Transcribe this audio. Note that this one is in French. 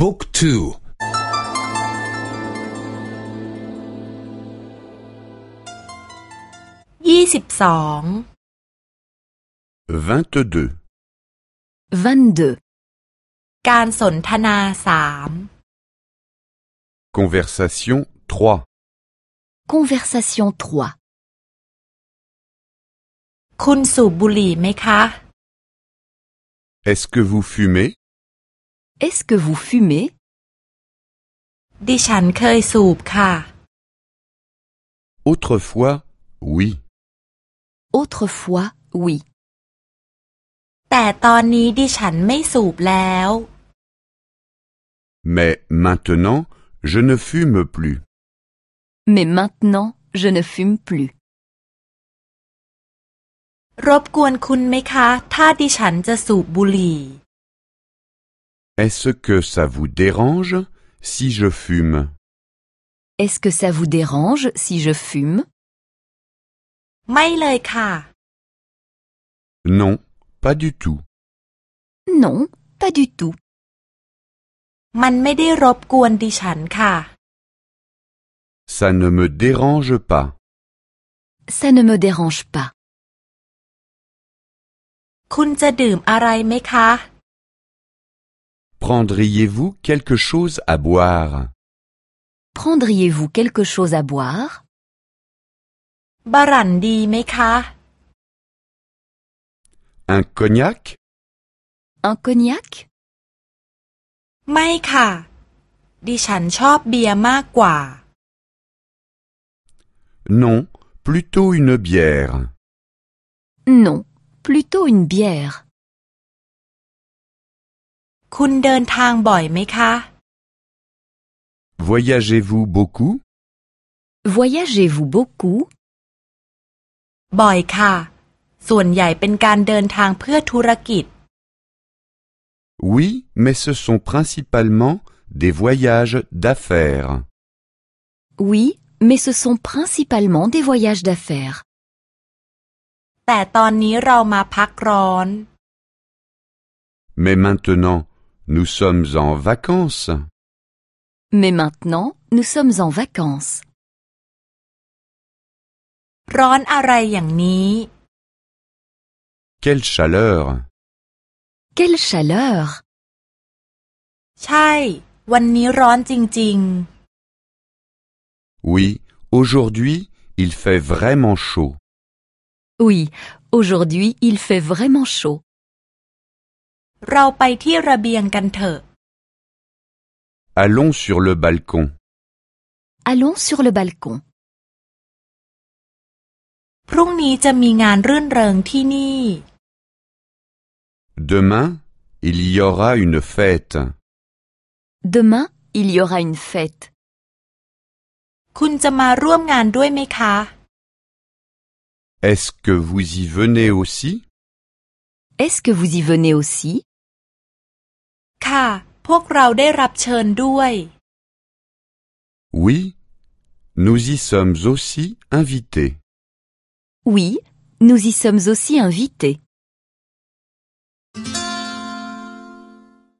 บุ๊กทู ยี่สิบสอง 22. 22. การสนทนาสาม Conversation 3. Conversation 3. คุณสูบบุหรี่ไหมคะ Est-ce que vous fumez Est-ce que vous fumez ดิฉันเคยสูบค่ะ Autrefois, oui. Autrefois, oui. แต่ตอนนี้ดิฉันไม่สูบแล้ว Mais maintenant, je ne fume plus. Mais maintenant, je ne fume plus. รบกวนคุณไหมคะ ถ้าดิฉันจะสูบบุหรี่ Est-ce que ça vous dérange si je fume? Est-ce que ça vous dérange si je fume? Non, pas du tout. Non, pas du tout. Ça ne me dérange pas. Ça ne me dérange pas. Prendriez-vous quelque chose à boire? Prendriez-vous quelque chose à boire? Un cognac? Un cognac? Non, plutôt une bière. Non, plutôt une bière. คุณเดินทางบ่อยไหมคะ Voyagez-vous beaucoup Voyagez-vous beaucoup บ่อยค่ะ ส่วนใหญ่เป็นการเดินทางเพื่อธุรกิจ Oui, mais ce sont principalement des voyages d'affaires. Oui, mais ce sont principalement des voyages d'affaires. แต่ตอนนี้เรามาพักร้อน Mais maintenant, nous sommes en vacances. Mais maintenant, nous sommes en vacances. Ron Quelle chaleur Quelle chaleur? Oui, aujourd'hui, il fait vraiment chaud. Oui, aujourd'hui, il fait vraiment chaud. ๆ เราไปที่ระเบียงกันเถอะ Allons sur le balcon. Allons sur le balcon. พรุ่งนี้จะมีงานรื่นเริงที่นี่ Demain, il y aura une fête. Demain, il y aura une fête. คุณจะมาร่วมงานด้วยไหมคะ Est-ce que vous y venez aussi Est-ce que vous y venez aussi ค่ะ พวกเราได้รับเชิญด้วย Oui, nous y sommes aussi invités. Oui, nous y sommes aussi invités.